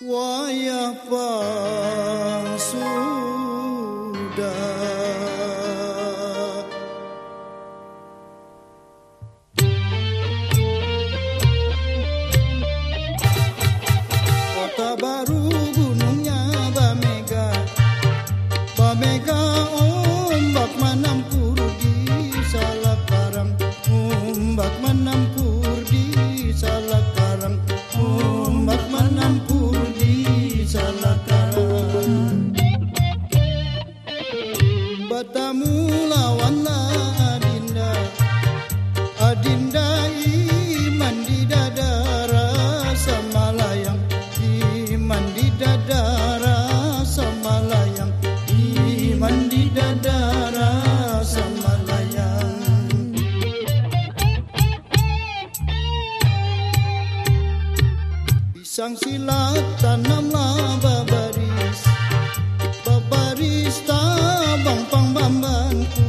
我要抱 Sang silat tanamlah babaris. Babaris tabang pang bambanku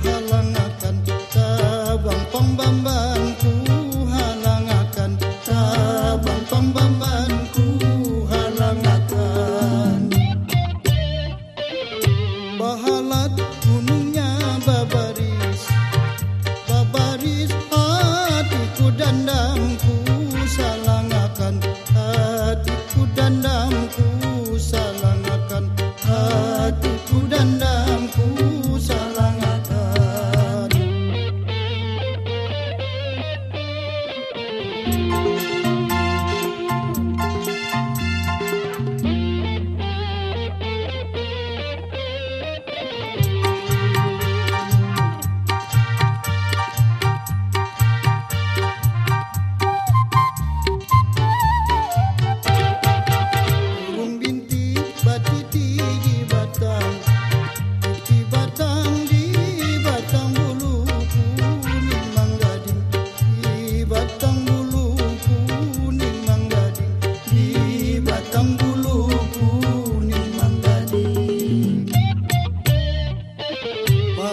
Halangakan tabang pang bambanku Halangakan tabang pang bambanku Halangakan Bahalat gunungnya babaris. Babaris hatiku dandan Música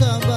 some